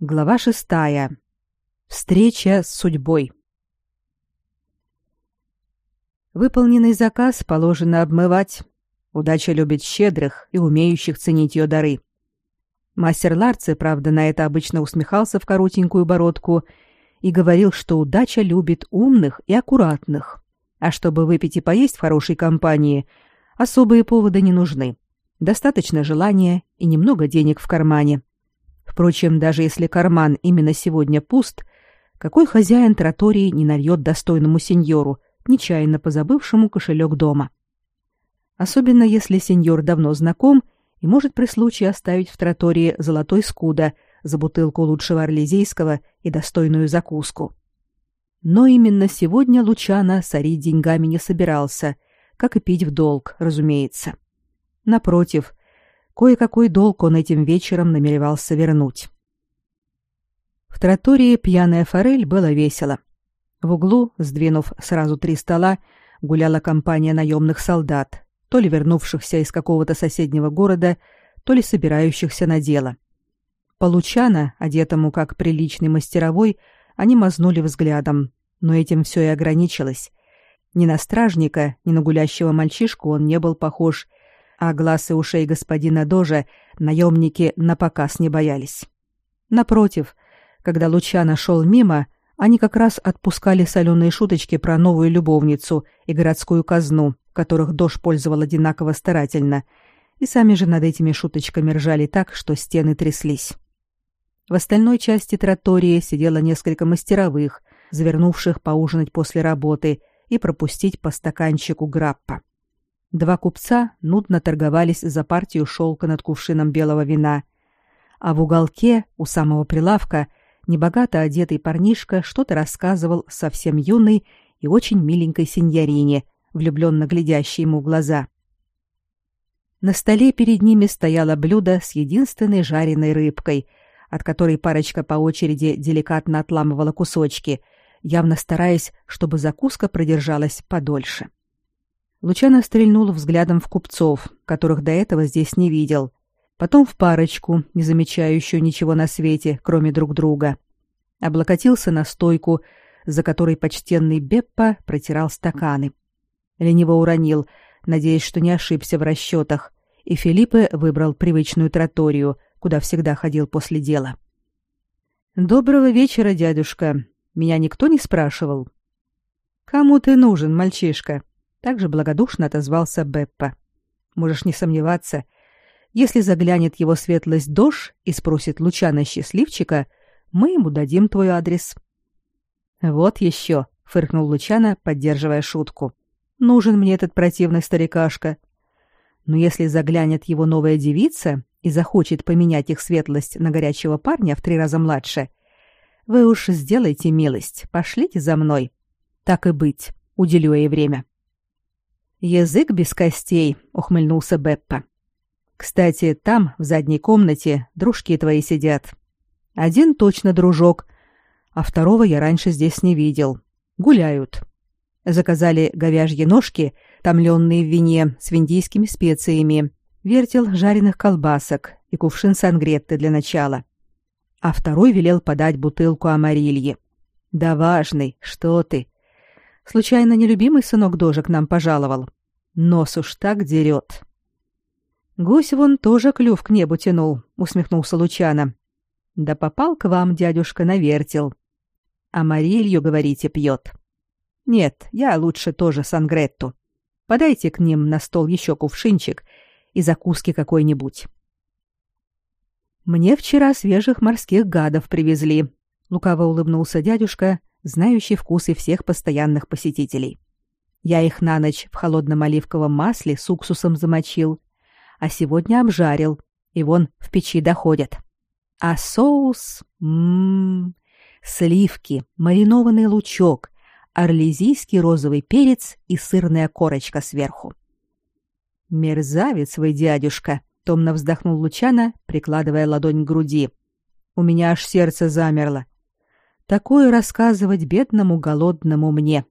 Глава шестая. Встреча с судьбой. Выполненный заказ положено обмывать. Удача любит щедрых и умеющих ценить ее дары. Мастер Ларце, правда, на это обычно усмехался в коротенькую бородку и говорил, что удача любит умных и аккуратных. А чтобы выпить и поесть в хорошей компании, особые поводы не нужны. Достаточно желания и немного денег в кармане. Впрочем, даже если карман именно сегодня пуст, какой хозяин тротории не нальет достойному сеньору, нечаянно позабывшему кошелек дома? Особенно если сеньор давно знаком и может при случае оставить в тротории золотой скуда за бутылку лучшего орлезийского и достойную закуску. Но именно сегодня Лучана сорить деньгами не собирался, как и пить в долг, разумеется. Напротив, Кое-какой долг он этим вечером намеревался вернуть. В тротории пьяная форель было весело. В углу, сдвинув сразу три стола, гуляла компания наемных солдат, то ли вернувшихся из какого-то соседнего города, то ли собирающихся на дело. Получана, одетому как приличный мастеровой, они мазнули взглядом, но этим все и ограничилось. Ни на стражника, ни на гулящего мальчишку он не был похож, а глаз и ушей господина Дожа наемники напоказ не боялись. Напротив, когда Лучано шел мимо, они как раз отпускали соленые шуточки про новую любовницу и городскую казну, которых Дож пользовал одинаково старательно, и сами же над этими шуточками ржали так, что стены тряслись. В остальной части тротории сидело несколько мастеровых, завернувших поужинать после работы и пропустить по стаканчику граппа. Два купца нудно торговались за партию шелка над кувшином белого вина, а в уголке у самого прилавка небогато одетый парнишка что-то рассказывал совсем юной и очень миленькой сеньорине, влюбленно глядящей ему в глаза. На столе перед ними стояло блюдо с единственной жареной рыбкой, от которой парочка по очереди деликатно отламывала кусочки, явно стараясь, чтобы закуска продержалась подольше. Лучано стрельнул взглядом в купцов, которых до этого здесь не видел, потом в парочку, не замечающую ничего на свете, кроме друг друга. Облокотился на стойку, за которой почтенный Беппа протирал стаканы. Лениво уронил, надеясь, что не ошибся в расчетах, и Филиппе выбрал привычную троторию, куда всегда ходил после дела. «Доброго вечера, дядюшка. Меня никто не спрашивал?» «Кому ты нужен, мальчишка?» Также благодушно отозвался Беппа. Можешь не сомневаться, если заглянет его светлость Дош и спросит Лучана счастливчика, мы ему дадим твой адрес. Вот еще, фыркнул Лучана, поддерживая шутку. Нужен мне этот противный старикашка. Но если заглянет его новая девица и захочет поменять их светлость на горячего парня в три раза младше, вы уж сделайте милость, пошлите за мной. Так и быть, уделю ей время. Язык без костей, ухмыльнулся Беппа. Кстати, там, в задней комнате, дружки твои сидят. Один точно дружок, а второго я раньше здесь не видел. Гуляют. Заказали говяжьи ножки, томленные в вине с виндийскими специями, вертел жареных колбасок и кувшин сангретты для начала. А второй велел подать бутылку амарильи. Да важный, что ты. Случайно нелюбимый сынок Дожа к нам пожаловал. Нос уж так дерет. Гусь вон тоже клюв к небу тянул, усмехнулся Лучано. Да попал к вам, дядюшка, навертел. А Марилью, говорите, пьет. Нет, я лучше тоже сангретту. Подайте к ним на стол еще кувшинчик и закуски какой-нибудь. Мне вчера свежих морских гадов привезли, лукаво улыбнулся дядюшка, знающий вкусы всех постоянных посетителей. Я их на ночь в холодном оливковом масле с уксусом замочил, а сегодня обжарил, и вон в печи доходят. А соус... Ммм... Сливки, маринованный лучок, орлезийский розовый перец и сырная корочка сверху. «Мерзавец вы, дядюшка!» — томно вздохнул Лучана, прикладывая ладонь к груди. «У меня аж сердце замерло. Такое рассказывать бедному голодному мне.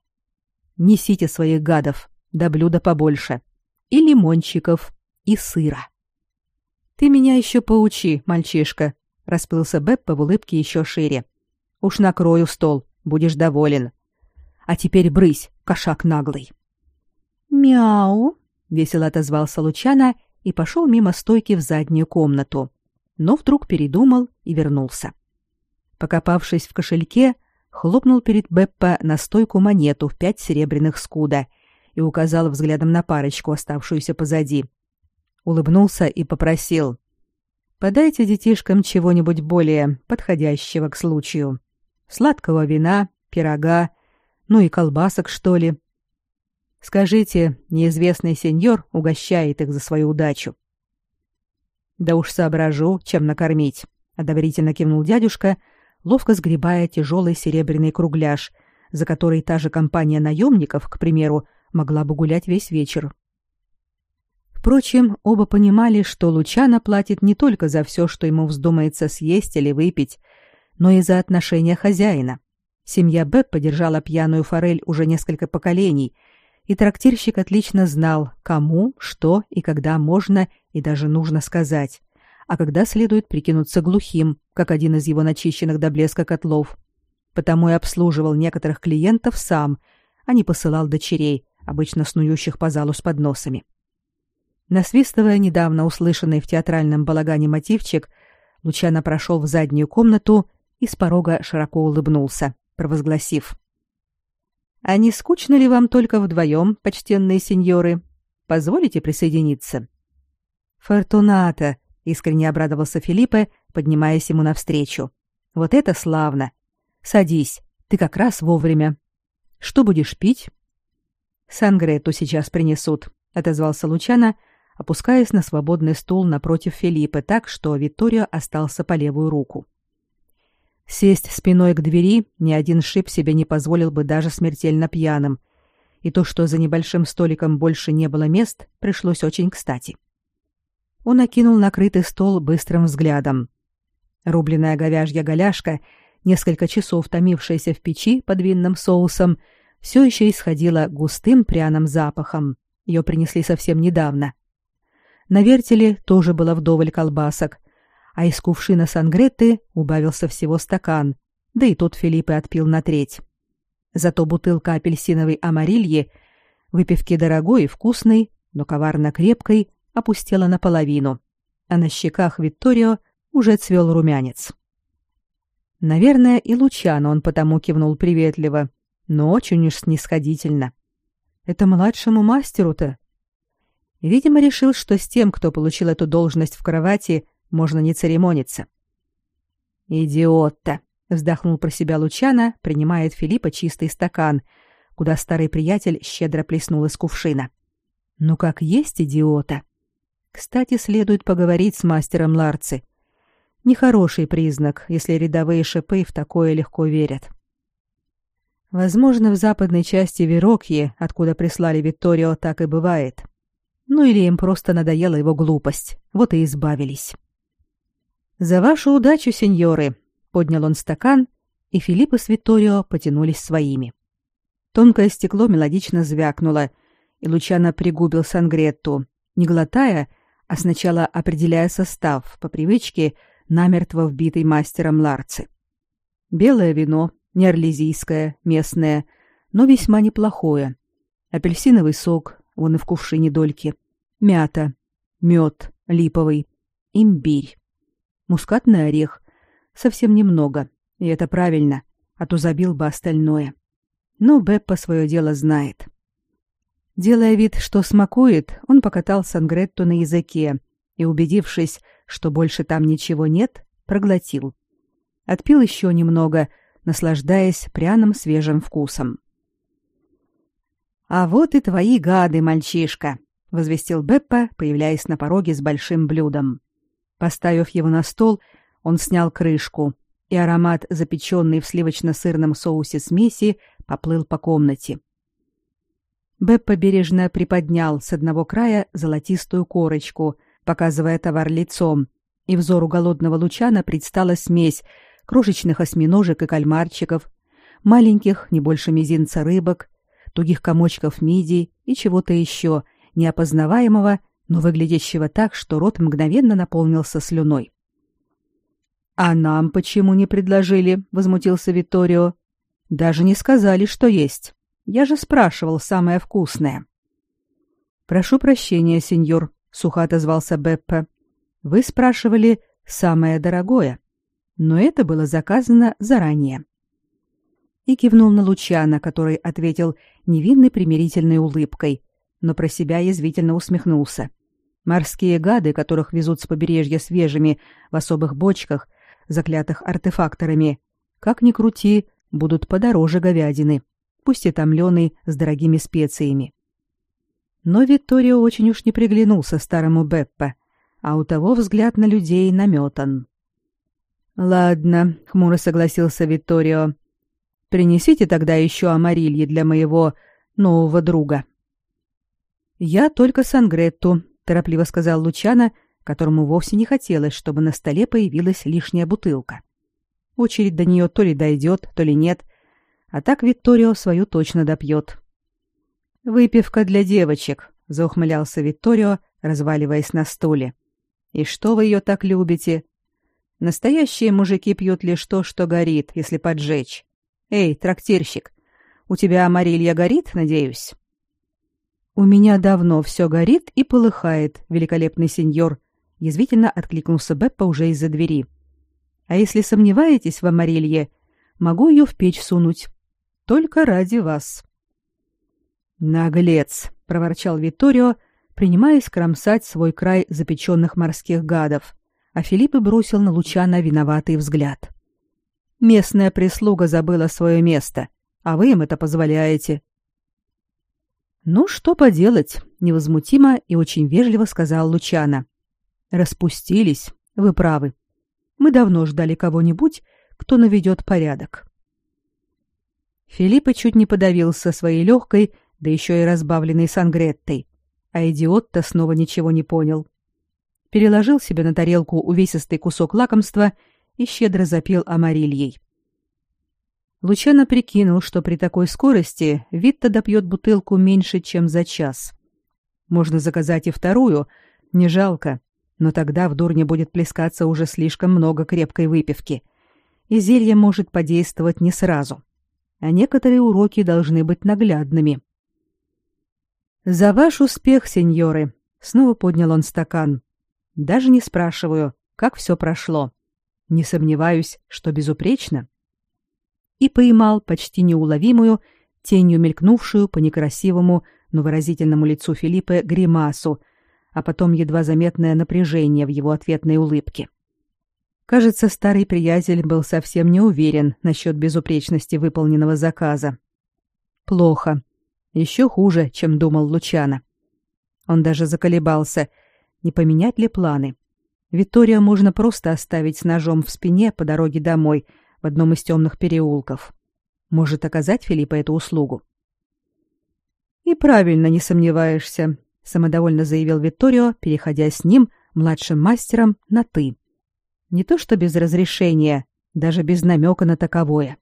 Несите своих гадов, да блюда побольше. И лимончиков, и сыра. Ты меня еще поучи, мальчишка, расплылся Беппа в улыбке еще шире. Уж накрою стол, будешь доволен. А теперь брысь, кошак наглый. Мяу, весело отозвался Лучана и пошел мимо стойки в заднюю комнату, но вдруг передумал и вернулся. Покопавшись в кошельке, хлопнул перед Беппа на стойку монету в пять серебряных скуда и указал взглядом на парочку, оставшуюся позади. Улыбнулся и попросил: "Подайте детишкам чего-нибудь более подходящего к случаю. Сладкого вина, пирога, ну и колбасок, что ли. Скажите, неизвестный сеньор угощает их за свою удачу". Да уж соображу, чем накормить, одобрительно кивнул дядюшка ловко сгребая тяжелый серебряный кругляш, за который та же компания наемников, к примеру, могла бы гулять весь вечер. Впрочем, оба понимали, что Лучано платит не только за все, что ему вздумается съесть или выпить, но и за отношения хозяина. Семья Б поддержала пьяную форель уже несколько поколений, и трактирщик отлично знал, кому, что и когда можно и даже нужно сказать а когда следует прикинуться глухим, как один из его начищенных до блеска котлов. Потому и обслуживал некоторых клиентов сам, а не посылал дочерей, обычно снующих по залу с подносами. Насвистывая недавно услышанный в театральном балагане мотивчик, Лучано прошел в заднюю комнату и с порога широко улыбнулся, провозгласив. «А не скучно ли вам только вдвоем, почтенные сеньоры? Позволите присоединиться?» «Фортуната!» Искренне обрадовался Филиппе, поднимаясь ему навстречу. Вот это славно. Садись, ты как раз вовремя. Что будешь пить? Сангрету сейчас принесут, отозвался Лучано, опускаясь на свободный стул напротив Филиппа так, что Витторио остался по левую руку. Сесть спиной к двери ни один шип себе не позволил бы даже смертельно пьяным, и то, что за небольшим столиком больше не было мест, пришлось очень кстати. Он окинул накрытый стол быстрым взглядом. Рубленная говяжья голяшка, несколько часов томившаяся в печи под винным соусом, все еще исходила густым пряным запахом. Ее принесли совсем недавно. На вертеле тоже было вдоволь колбасок, а из кувшина сангретты убавился всего стакан, да и тот Филиппе отпил на треть. Зато бутылка апельсиновой амарильи, выпивки дорогой и вкусной, но коварно крепкой, опустела наполовину, а на щеках Витторио уже цвел румянец. Наверное, и Лучано он потому кивнул приветливо, но очень уж снисходительно. Это младшему мастеру-то. Видимо, решил, что с тем, кто получил эту должность в кровати, можно не церемониться. «Идиот-то!» — вздохнул про себя Лучано, принимая от Филиппа чистый стакан, куда старый приятель щедро плеснул из кувшина. «Ну как есть идиота!» Кстати, следует поговорить с мастером Ларци. Нехороший признак, если рядовые шипы в такое легко верят. Возможно, в западной части Верокьи, откуда прислали Витторио, так и бывает. Ну или им просто надоела его глупость, вот и избавились. «За вашу удачу, сеньоры!» — поднял он стакан, и Филипп с Витторио потянулись своими. Тонкое стекло мелодично звякнуло, и Лучано пригубил сангретту, не глотая, а сначала определяя состав по привычке, намертво вбитый мастером Ларцы. Белое вино, не орлезийское, местное, но весьма неплохое. Апельсиновый сок, вон и в кувшине дольки. Мята, мед, липовый, имбирь. Мускатный орех. Совсем немного, и это правильно, а то забил бы остальное. Но Беппа свое дело знает. Делая вид, что смакует, он покатал сангретту на языке и, убедившись, что больше там ничего нет, проглотил. Отпил еще немного, наслаждаясь пряным свежим вкусом. «А вот и твои гады, мальчишка!» — возвестил Беппа, появляясь на пороге с большим блюдом. Поставив его на стол, он снял крышку, и аромат, запеченный в сливочно-сырном соусе смеси, поплыл по комнате. Беппа бережно приподнял с одного края золотистую корочку, показывая товар лицом, и взору голодного лучана предстала смесь крошечных осьминожек и кальмарчиков, маленьких, не больше мизинца рыбок, тугих комочков мидий и чего-то еще, неопознаваемого, но выглядящего так, что рот мгновенно наполнился слюной. А нам почему не предложили? возмутился Витторио. Даже не сказали, что есть. Я же спрашивал самое вкусное. Прошу прощения, сеньор, сухо отозвался Беппе. Вы спрашивали самое дорогое, но это было заказано заранее. И кивнул на Лучана, который ответил невинной примирительной улыбкой, но про себя язвительно усмехнулся. Морские гады, которых везут с побережья свежими в особых бочках, заклятых артефакторами, как ни крути, будут подороже говядины, пусть и томленой с дорогими специями. Но Викторио очень уж не приглянулся старому Беппе, а у того взгляд на людей наметан. «Ладно», — хмуро согласился Викторио. «Принесите тогда еще амарильи для моего нового друга». «Я только сангретту», — торопливо сказал Лучана, которому вовсе не хотелось, чтобы на столе появилась лишняя бутылка. Очередь до нее то ли дойдет, то ли нет, а так Викторио свою точно допьет. «Выпивка для девочек», — заухмылялся Викторио, разваливаясь на стуле. «И что вы ее так любите? Настоящие мужики пьют лишь то, что горит, если поджечь. Эй, трактирщик, у тебя амарилья горит, надеюсь?» «У меня давно все горит и полыхает, великолепный сеньор», — язвительно откликнулся Беппа уже из-за двери. А если сомневаетесь в амарилье, могу ее в печь сунуть. Только ради вас. Наглец, проворчал Виторио, принимаясь кромсать свой край запеченных морских гадов, а Филипп бросил на Лучана виноватый взгляд. Местная прислуга забыла свое место, а вы им это позволяете. Ну что поделать, невозмутимо и очень вежливо сказал Лучана. Распустились, вы правы. Мы давно ждали кого-нибудь, кто наведет порядок. Филиппа чуть не подавился своей легкой, да еще и разбавленной сангреттой, а идиот-то снова ничего не понял. Переложил себе на тарелку увесистый кусок лакомства и щедро запил амарильей. Лучано прикинул, что при такой скорости Витта допьет бутылку меньше, чем за час. Можно заказать и вторую, не жалко но тогда в дурне будет плескаться уже слишком много крепкой выпивки, и зелье может подействовать не сразу. А некоторые уроки должны быть наглядными. «За ваш успех, сеньоры!» — снова поднял он стакан. «Даже не спрашиваю, как все прошло. Не сомневаюсь, что безупречно». И поймал почти неуловимую, тенью мелькнувшую по некрасивому, но выразительному лицу Филиппа гримасу — а потом едва заметное напряжение в его ответной улыбке. Кажется, старый приятель был совсем не уверен насчет безупречности выполненного заказа. Плохо. Еще хуже, чем думал Лучана. Он даже заколебался, не поменять ли планы. Викторию можно просто оставить с ножом в спине по дороге домой в одном из темных переулков. Может оказать Филиппа эту услугу. И правильно не сомневаешься, самодовольно заявил Витторио, переходя с ним, младшим мастером, на ты. Не то что без разрешения, даже без намека на таковое.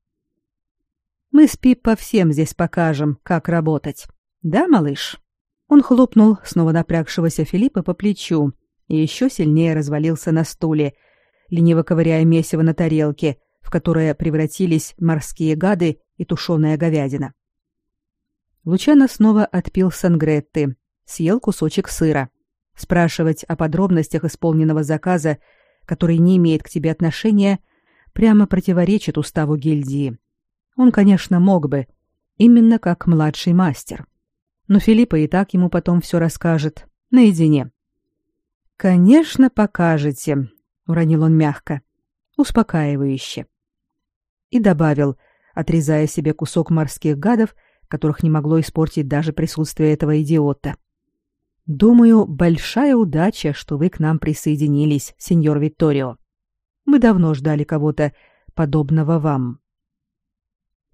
Мы с Пиппо всем здесь покажем, как работать. Да, малыш? Он хлопнул снова напрягшегося Филиппа по плечу и еще сильнее развалился на стуле, лениво ковыряя месиво на тарелке, в которое превратились морские гады и тушеная говядина. Лучано снова отпил сангретты, съел кусочек сыра. Спрашивать о подробностях исполненного заказа, который не имеет к тебе отношения, прямо противоречит уставу гильдии. Он, конечно, мог бы, именно как младший мастер. Но Филиппа и так ему потом все расскажет, наедине. «Конечно, покажете», — уронил он мягко, успокаивающе. И добавил, отрезая себе кусок морских гадов, которых не могло испортить даже присутствие этого идиота. Думаю, большая удача, что вы к нам присоединились, сеньор Витторио. Мы давно ждали кого-то подобного вам.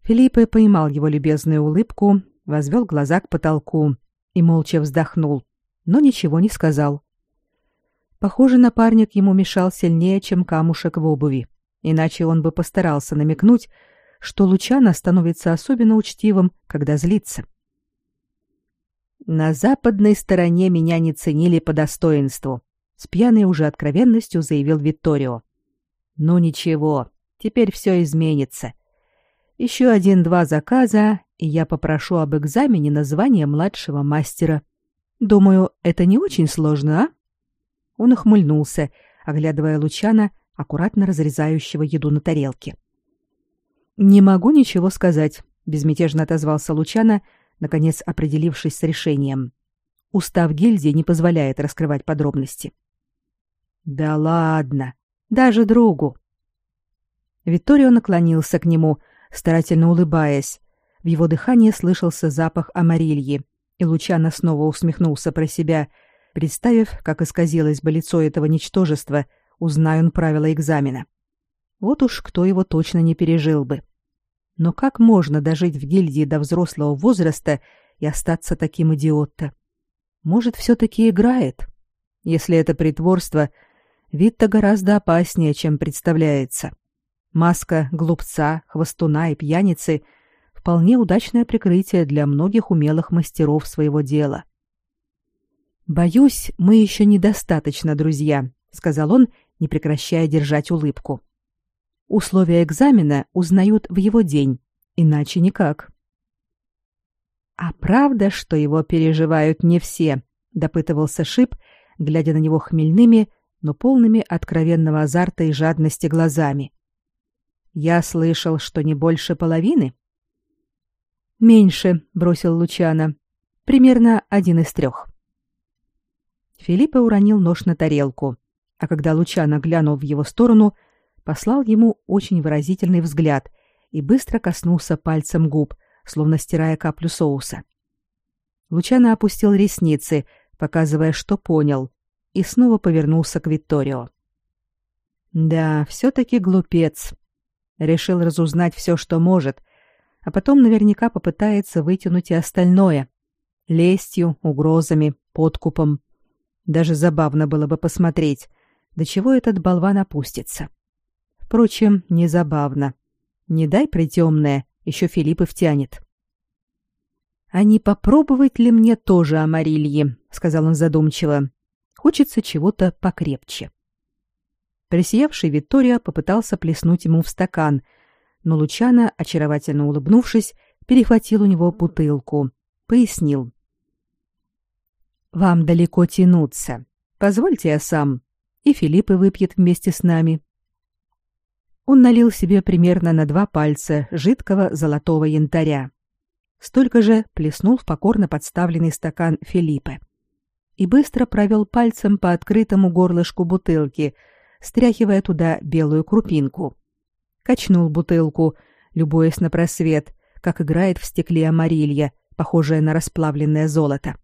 Филиппе поймал его любезную улыбку, возвел глаза к потолку и молча вздохнул, но ничего не сказал. Похоже, напарник ему мешал сильнее, чем камушек в обуви, иначе он бы постарался намекнуть, что Лучано становится особенно учтивым, когда злится. — на западной стороне меня не ценили по достоинству, с пьяной уже откровенностью заявил Витторио. Ну ничего, теперь все изменится. Еще один-два заказа, и я попрошу об экзамене на звание младшего мастера. Думаю, это не очень сложно, а? Он ухмыльнулся, оглядывая Лучана, аккуратно разрезающего еду на тарелке. Не могу ничего сказать, безмятежно отозвался Лучана, наконец определившись с решением. Устав гильдии не позволяет раскрывать подробности. Да ладно, даже другу. Витторио наклонился к нему, старательно улыбаясь. В его дыхании слышался запах амарильи, и Лучано снова усмехнулся про себя, представив, как исказилось бы лицо этого ничтожества, узнай он правила экзамена. Вот уж кто его точно не пережил бы. Но как можно дожить в гильдии до взрослого возраста и остаться таким идиотом? Может, все-таки играет? Если это притворство, вид-то гораздо опаснее, чем представляется. Маска глупца, хвостуна и пьяницы — вполне удачное прикрытие для многих умелых мастеров своего дела. «Боюсь, мы еще недостаточно друзья», — сказал он, не прекращая держать улыбку. «Условия экзамена узнают в его день, иначе никак». «А правда, что его переживают не все?» — допытывался Шип, глядя на него хмельными, но полными откровенного азарта и жадности глазами. «Я слышал, что не больше половины?» «Меньше», — бросил Лучана. «Примерно один из трех». Филиппе уронил нож на тарелку, а когда Лучана глянул в его сторону, послал ему очень выразительный взгляд и быстро коснулся пальцем губ, словно стирая каплю соуса. Лучана опустил ресницы, показывая, что понял, и снова повернулся к Витторио. Да, все-таки глупец. Решил разузнать все, что может, а потом наверняка попытается вытянуть и остальное. Лестью, угрозами, подкупом. Даже забавно было бы посмотреть, до чего этот болван опустится. Впрочем, не забавно. Не дай притемное, еще Филипп и втянет. «А не попробовать ли мне тоже амарильи?» — сказал он задумчиво. «Хочется чего-то покрепче». Присиявший Виктория попытался плеснуть ему в стакан — но Лучано, очаровательно улыбнувшись, перехватил у него бутылку, пояснил. «Вам далеко тянуться. Позвольте я сам. И Филипп выпьет вместе с нами». Он налил себе примерно на два пальца жидкого золотого янтаря. Столько же плеснул в покорно подставленный стакан Филиппа и быстро провел пальцем по открытому горлышку бутылки, стряхивая туда белую крупинку качнул бутылку, любуясь на просвет, как играет в стекле амарилья, похожая на расплавленное золото,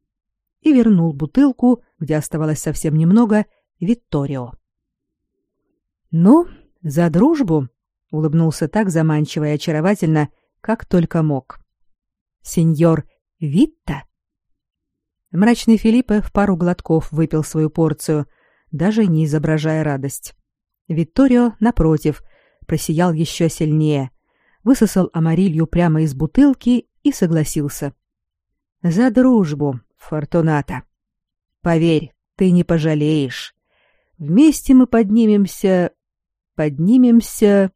и вернул бутылку, где оставалось совсем немного, Витторио. «Ну, за дружбу!» — улыбнулся так заманчиво и очаровательно, как только мог. «Сеньор Витта?» Мрачный Филиппе в пару глотков выпил свою порцию, даже не изображая радость. Витторио, напротив, — просиял еще сильнее, высосал амарилью прямо из бутылки и согласился. «За дружбу, Фортуната. Поверь, ты не пожалеешь. Вместе мы поднимемся... поднимемся...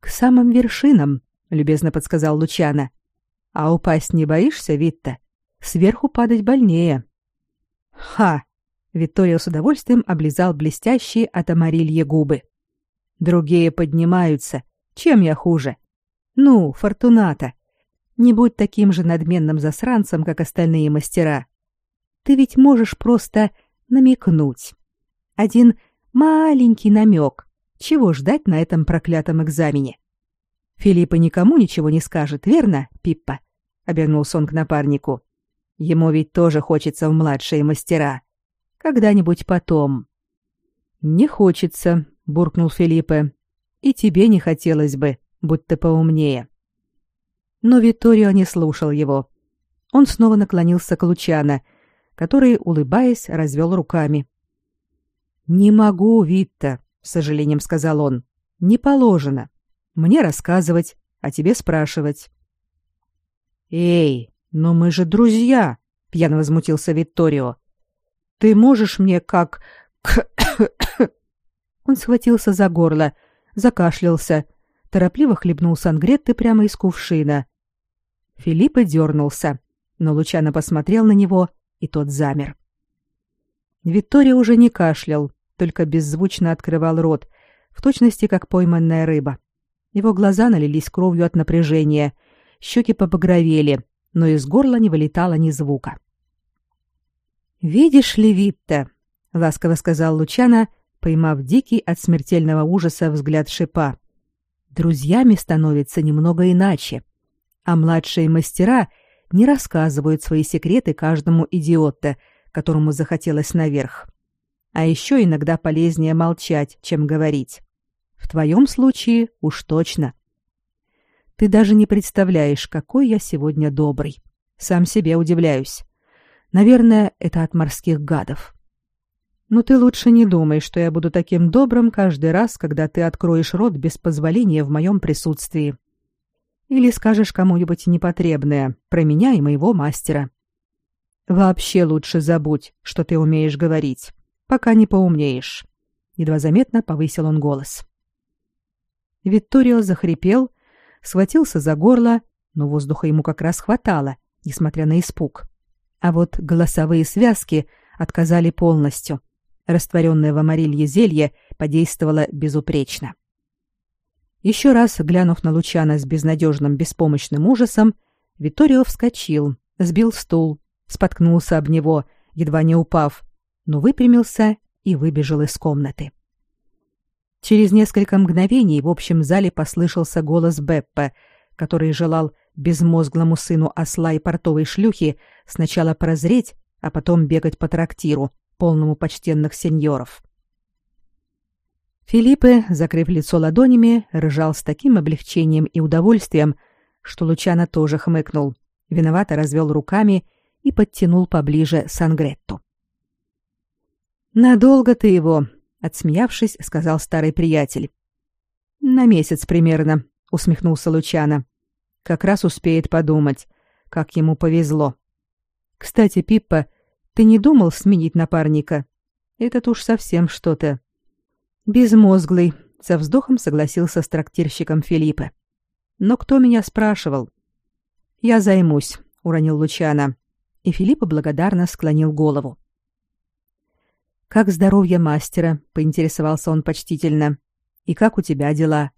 к самым вершинам», — любезно подсказал Лучана. «А упасть не боишься, Витта? Сверху падать больнее». «Ха!» — Виктория с удовольствием облизал блестящие от амарилья губы. Другие поднимаются. Чем я хуже? Ну, Фортуната, не будь таким же надменным засранцем, как остальные мастера. Ты ведь можешь просто намекнуть. Один маленький намек. Чего ждать на этом проклятом экзамене? Филиппа никому ничего не скажет, верно, Пиппа? Обернулся он к напарнику. Ему ведь тоже хочется в младшие мастера. Когда-нибудь потом. Не хочется, буркнул Филиппе. И тебе не хотелось бы, будь ты поумнее. Но Витторио не слушал его. Он снова наклонился к Лучано, который, улыбаясь, развел руками. «Не могу, Витта», — с сожалением сказал он. «Не положено. Мне рассказывать, а тебе спрашивать». «Эй, но мы же друзья», — пьяно возмутился Витторио. «Ты можешь мне как... Он схватился за горло, закашлялся, торопливо хлебнул сангретты прямо из кувшина. Филиппа дернулся, но Лучано посмотрел на него, и тот замер. Виттория уже не кашлял, только беззвучно открывал рот, в точности как пойманная рыба. Его глаза налились кровью от напряжения, щеки побагровели, но из горла не вылетало ни звука. «Видишь ли, Витта?» — ласково сказал Лучана, поймав дикий от смертельного ужаса взгляд шипа. «Друзьями становится немного иначе, а младшие мастера не рассказывают свои секреты каждому идиоту, которому захотелось наверх. А еще иногда полезнее молчать, чем говорить. В твоем случае уж точно. Ты даже не представляешь, какой я сегодня добрый. Сам себе удивляюсь. Наверное, это от морских гадов. Но ты лучше не думай, что я буду таким добрым каждый раз, когда ты откроешь рот без позволения в моем присутствии. Или скажешь кому-нибудь непотребное про меня и моего мастера. Вообще лучше забудь, что ты умеешь говорить, пока не поумнеешь. Едва заметно повысил он голос. Витторио захрипел, схватился за горло, но воздуха ему как раз хватало, несмотря на испуг. А вот голосовые связки отказали полностью. Растворенное в амарилье зелье подействовало безупречно. Еще раз глянув на Лучана с безнадежным беспомощным ужасом, Витторио вскочил, сбил стул, споткнулся об него, едва не упав, но выпрямился и выбежал из комнаты. Через несколько мгновений в общем зале послышался голос Беппа, который желал безмозглому сыну осла и портовой шлюхи сначала прозреть, а потом бегать по трактиру, полному почтенных сеньоров. Филиппе, закрыв лицо ладонями, рыжал с таким облегчением и удовольствием, что Лучано тоже хмыкнул, виновато развел руками и подтянул поближе Сангретту. «Надолго ты его?» — отсмеявшись, сказал старый приятель. «На месяц примерно», — усмехнулся Лучано. «Как раз успеет подумать, как ему повезло. Кстати, Пиппа, ты не думал сменить напарника? Этот уж совсем что-то». «Безмозглый», — со вздохом согласился с трактирщиком Филиппа. «Но кто меня спрашивал?» «Я займусь», — уронил Лучано и Филипп благодарно склонил голову. «Как здоровье мастера?» — поинтересовался он почтительно. «И как у тебя дела?»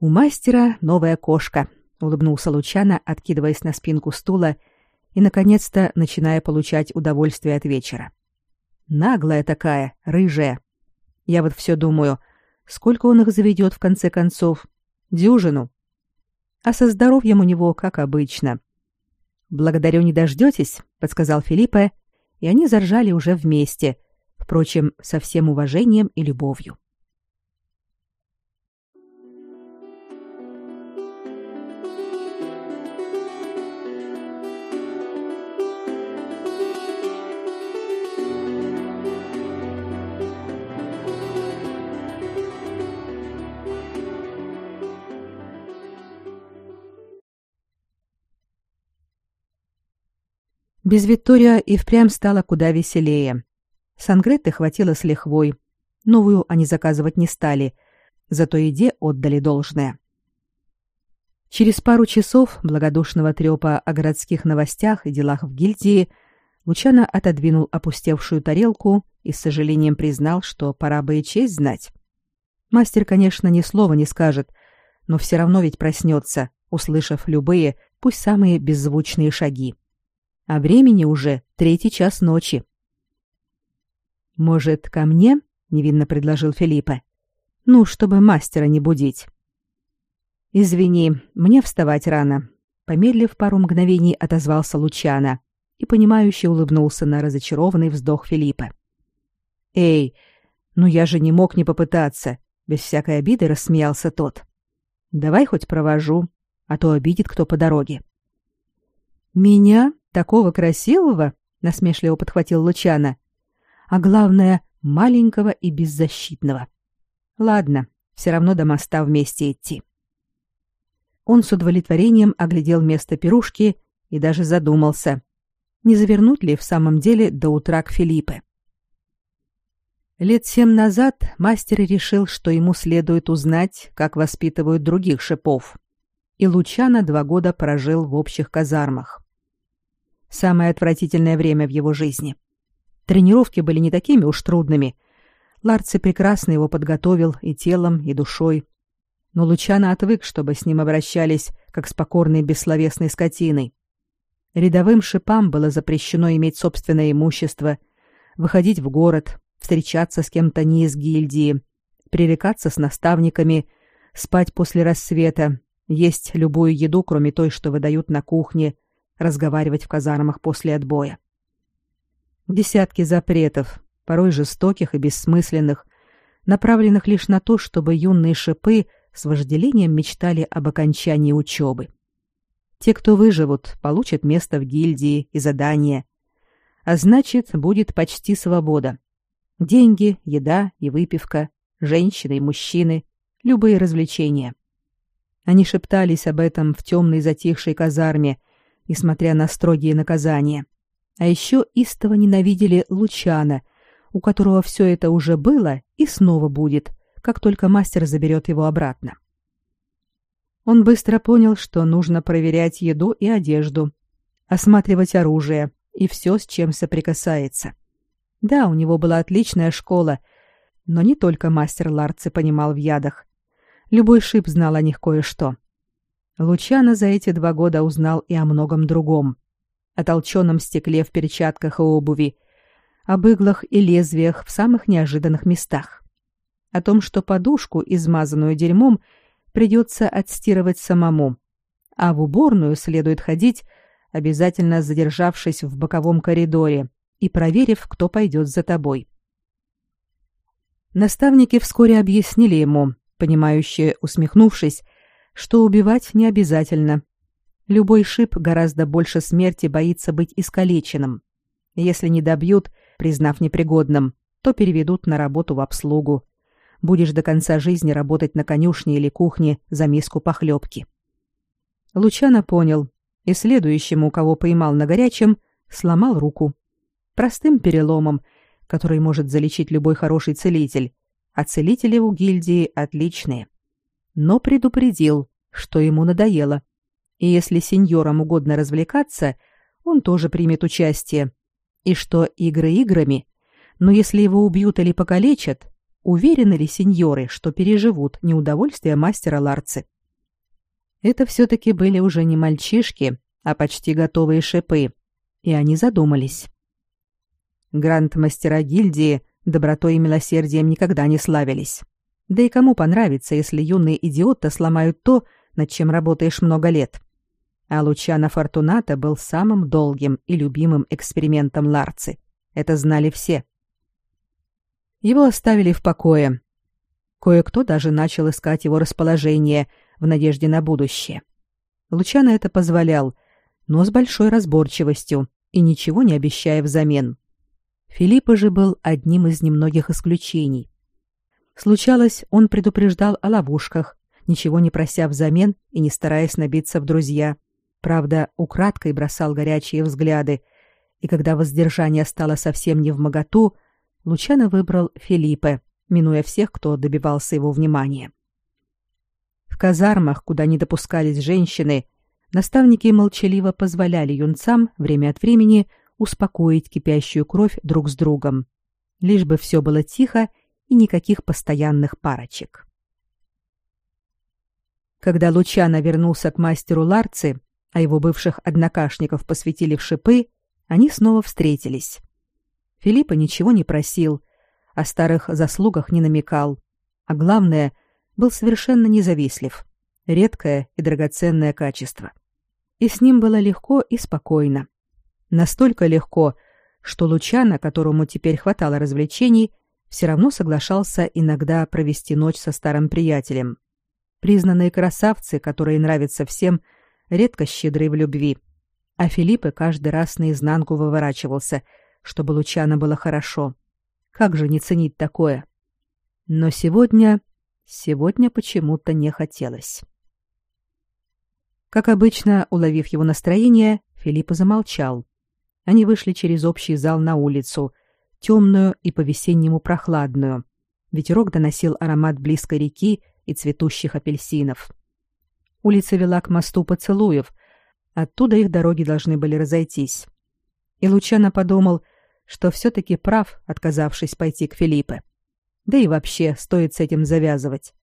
«У мастера новая кошка», — улыбнулся Лучано, откидываясь на спинку стула и, наконец-то, начиная получать удовольствие от вечера. «Наглая такая, рыжая. Я вот все думаю, сколько он их заведет в конце концов? Дюжину. А со здоровьем у него, как обычно. «Благодарю, не дождетесь», — подсказал Филиппе, и они заржали уже вместе, впрочем, со всем уважением и любовью. Без Виктория и впрямь стало куда веселее. Сангретты хватило с лихвой. Новую они заказывать не стали, зато еде отдали должное. Через пару часов благодушного трёпа о городских новостях и делах в гильдии Лучано отодвинул опустевшую тарелку и с сожалением признал, что пора бы и честь знать. Мастер, конечно, ни слова не скажет, но все равно ведь проснется, услышав любые, пусть самые беззвучные шаги а времени уже третий час ночи. Может, ко мне? невинно предложил Филиппе. Ну, чтобы мастера не будить. Извини, мне вставать рано. Помедлив пару мгновений, отозвался Лучана и понимающе улыбнулся на разочарованный вздох Филиппа. Эй, ну я же не мог не попытаться, без всякой обиды рассмеялся тот. Давай хоть провожу, а то обидит кто по дороге. Меня такого красивого, насмешливо подхватил Лучана. А главное, маленького и беззащитного. Ладно, все равно до моста вместе идти. Он с удовлетворением оглядел место пирушки и даже задумался, не завернуть ли в самом деле до утра к Филиппе. Лет семь назад мастер решил, что ему следует узнать, как воспитывают других шипов. И Лучано два года прожил в общих казармах. Самое отвратительное время в его жизни. Тренировки были не такими уж трудными. Ларци прекрасно его подготовил и телом, и душой. Но Лучано отвык, чтобы с ним обращались, как с покорной бессловесной скотиной. Рядовым шипам было запрещено иметь собственное имущество, выходить в город, встречаться с кем-то не из гильдии, пререкаться с наставниками, спать после рассвета, есть любую еду, кроме той, что выдают на кухне, разговаривать в казармах после отбоя. Десятки запретов, порой жестоких и бессмысленных, направленных лишь на то, чтобы юные шипы с вожделением мечтали об окончании учебы. Те, кто выживут, получат место в гильдии и задания. А значит, будет почти свобода. Деньги, еда и выпивка, женщины и мужчины, любые развлечения. Они шептались об этом в темной затихшей казарме, несмотря на строгие наказания. А еще истово ненавидели Лучана, у которого все это уже было и снова будет, как только мастер заберет его обратно. Он быстро понял, что нужно проверять еду и одежду, осматривать оружие и все, с чем соприкасается. Да, у него была отличная школа, но не только мастер Ларци понимал в ядах. Любой шип знал о них кое-что. Лучано за эти два года узнал и о многом другом. О толченом стекле в перчатках и обуви, об иглах и лезвиях в самых неожиданных местах. О том, что подушку, измазанную дерьмом, придется отстирывать самому, а в уборную следует ходить, обязательно задержавшись в боковом коридоре, и проверив, кто пойдет за тобой. Наставники вскоре объяснили ему, понимающе усмехнувшись, что убивать не обязательно. Любой шип гораздо больше смерти боится быть искалеченным. Если не добьют, признав непригодным, то переведут на работу в обслугу. Будешь до конца жизни работать на конюшне или кухне за миску похлебки. Лучано понял, и следующему, кого поймал на горячем, сломал руку простым переломом, который может залечить любой хороший целитель, а целители у гильдии отличные. Но предупредил, что ему надоело. И если сеньорам угодно развлекаться, он тоже примет участие. И что игры играми, но если его убьют или покалечат, уверены ли сеньоры, что переживут неудовольствие мастера Ларцы? Это все-таки были уже не мальчишки, а почти готовые шипы, и они задумались. Гранд-мастера гильдии добротой и милосердием никогда не славились. Да и кому понравится, если юные идиоты сломают то, над чем работаешь много лет? А Лучано Фортуната был самым долгим и любимым экспериментом Ларци. Это знали все. Его оставили в покое. Кое-кто даже начал искать его расположение в надежде на будущее. Лучано это позволял, но с большой разборчивостью и ничего не обещая взамен. Филиппа же был одним из немногих исключений. Случалось, он предупреждал о ловушках, ничего не прося взамен и не стараясь набиться в друзья. Правда, украдкой бросал горячие взгляды, и когда воздержание стало совсем не в моготу, Лучано выбрал Филиппе, минуя всех, кто добивался его внимания. В казармах, куда не допускались женщины, наставники молчаливо позволяли юнцам время от времени успокоить кипящую кровь друг с другом, лишь бы все было тихо и никаких постоянных парочек. Когда Лучано вернулся к мастеру Ларци, а его бывших однокашников посвятили в шипы, они снова встретились. Филиппа ничего не просил, о старых заслугах не намекал, а главное, был совершенно независлив. Редкое и драгоценное качество. И с ним было легко и спокойно. Настолько легко, что Лучано, которому теперь хватало развлечений, все равно соглашался иногда провести ночь со старым приятелем. Признанные красавцы, которые нравятся всем, редко щедры в любви. А Филиппе каждый раз наизнанку выворачивался, чтобы Лучано было хорошо. Как же не ценить такое? Но сегодня... Сегодня почему-то не хотелось. Как обычно, уловив его настроение, Филиппа замолчал. Они вышли через общий зал на улицу, темную и по-весеннему прохладную. Ветерок доносил аромат близкой реки и цветущих апельсинов. Улица вела к мосту поцелуев. Оттуда их дороги должны были разойтись. И Лучано подумал, что все-таки прав, отказавшись пойти к Филиппе. Да и вообще, стоит с этим завязывать.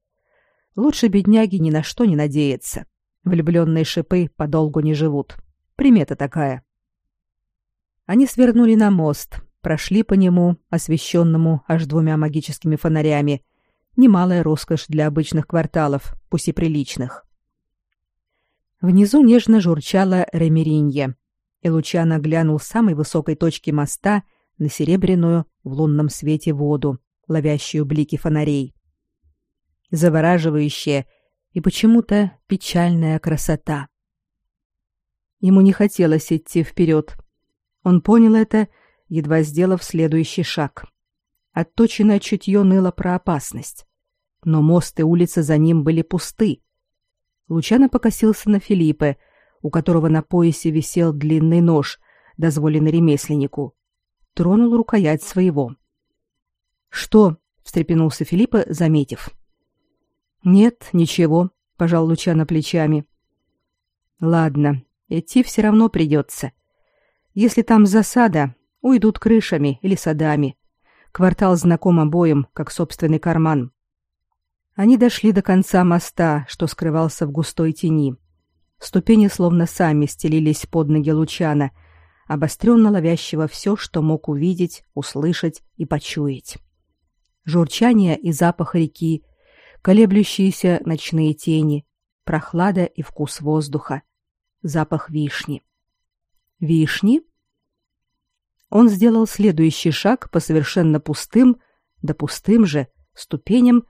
Лучше бедняги ни на что не надеяться. Влюбленные шипы подолгу не живут. Примета такая. Они свернули на мост, прошли по нему, освещенному аж двумя магическими фонарями. Немалая роскошь для обычных кварталов, пусть и приличных. Внизу нежно журчала ремеринье, и Лучано глянул с самой высокой точки моста на серебряную в лунном свете воду, ловящую блики фонарей. Завораживающая и почему-то печальная красота. Ему не хотелось идти вперед. Он понял это едва сделав следующий шаг. Отточенное чутье ныло про опасность. Но мост и улица за ним были пусты. Лучано покосился на Филиппе, у которого на поясе висел длинный нож, дозволенный ремесленнику. Тронул рукоять своего. «Что?» — встрепенулся Филиппа, заметив. «Нет, ничего», — пожал Лучано плечами. «Ладно, идти все равно придется. Если там засада, уйдут крышами или садами. Квартал знаком обоим, как собственный карман. Они дошли до конца моста, что скрывался в густой тени. Ступени словно сами стелились под ноги Лучана, обостренно ловящего все, что мог увидеть, услышать и почуять. Журчание и запах реки, колеблющиеся ночные тени, прохлада и вкус воздуха, запах вишни. Вишни? Он сделал следующий шаг по совершенно пустым, да пустым же, ступеням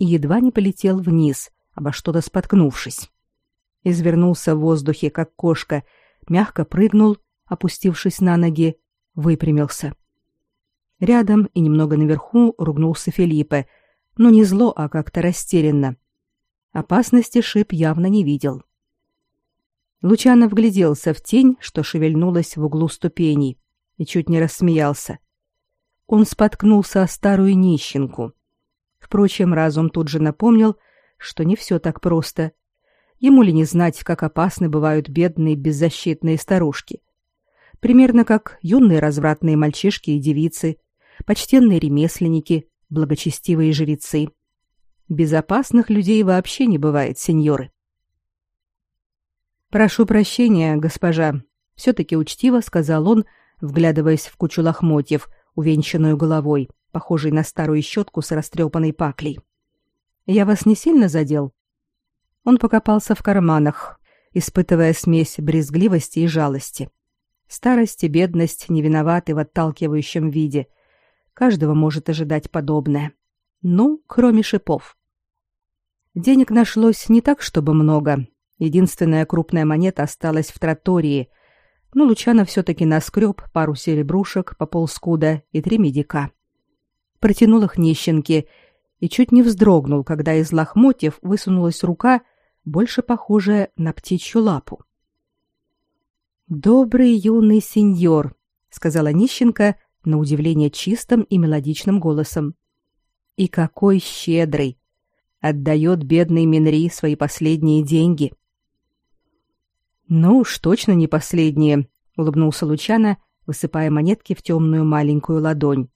и едва не полетел вниз, обо что-то споткнувшись. Извернулся в воздухе, как кошка, мягко прыгнул, опустившись на ноги, выпрямился. Рядом и немного наверху ругнулся Филиппе, но не зло, а как-то растерянно. Опасности шип явно не видел. Лучано вгляделся в тень, что шевельнулась в углу ступеней, и чуть не рассмеялся. Он споткнулся о старую нищенку. Впрочем, разум тут же напомнил, что не все так просто. Ему ли не знать, как опасны бывают бедные беззащитные старушки? Примерно как юные развратные мальчишки и девицы, почтенные ремесленники, благочестивые жрецы. Безопасных людей вообще не бывает, сеньоры. «Прошу прощения, госпожа», — все-таки учтиво сказал он, — вглядываясь в кучу лохмотьев, увенчанную головой, похожей на старую щетку с растрепанной паклей. «Я вас не сильно задел?» Он покопался в карманах, испытывая смесь брезгливости и жалости. Старость и бедность не виноваты в отталкивающем виде. Каждого может ожидать подобное. Ну, кроме шипов. Денег нашлось не так, чтобы много. Единственная крупная монета осталась в тротории — но Лучано все-таки наскреб пару серебрушек по полскуда и три медика. Протянул их нищенке и чуть не вздрогнул, когда из лохмотьев высунулась рука, больше похожая на птичью лапу. «Добрый юный сеньор», — сказала нищенка на удивление чистым и мелодичным голосом. «И какой щедрый! Отдает бедный Минри свои последние деньги». «Ну уж точно не последние», — улыбнулся Лучано, высыпая монетки в темную маленькую ладонь.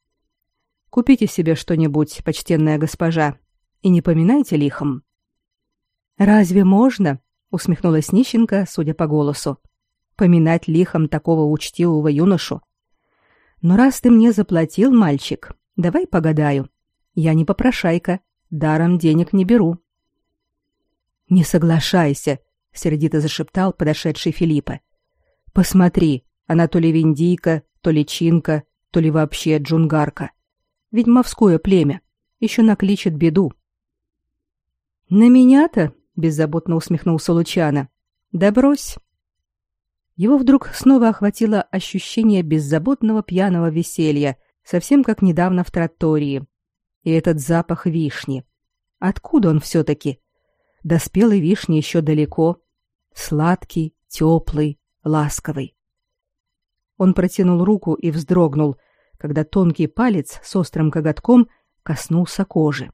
«Купите себе что-нибудь, почтенная госпожа, и не поминайте лихом». «Разве можно?» — усмехнулась нищенка, судя по голосу. «Поминать лихом такого учтивого юношу. Но раз ты мне заплатил, мальчик, давай погадаю. Я не попрошайка, даром денег не беру». «Не соглашайся», сердито зашептал подошедший Филиппа. Посмотри, она то ли виндийка, то ли чинка, то ли вообще джунгарка. Ведьмовское племя. Еще накличет беду. На меня-то, беззаботно усмехнулся Лучано. Да брось. Его вдруг снова охватило ощущение беззаботного пьяного веселья, совсем как недавно в тротории. И этот запах вишни. Откуда он все-таки? До спелой вишни еще далеко, Сладкий, теплый, ласковый. Он протянул руку и вздрогнул, когда тонкий палец с острым коготком коснулся кожи.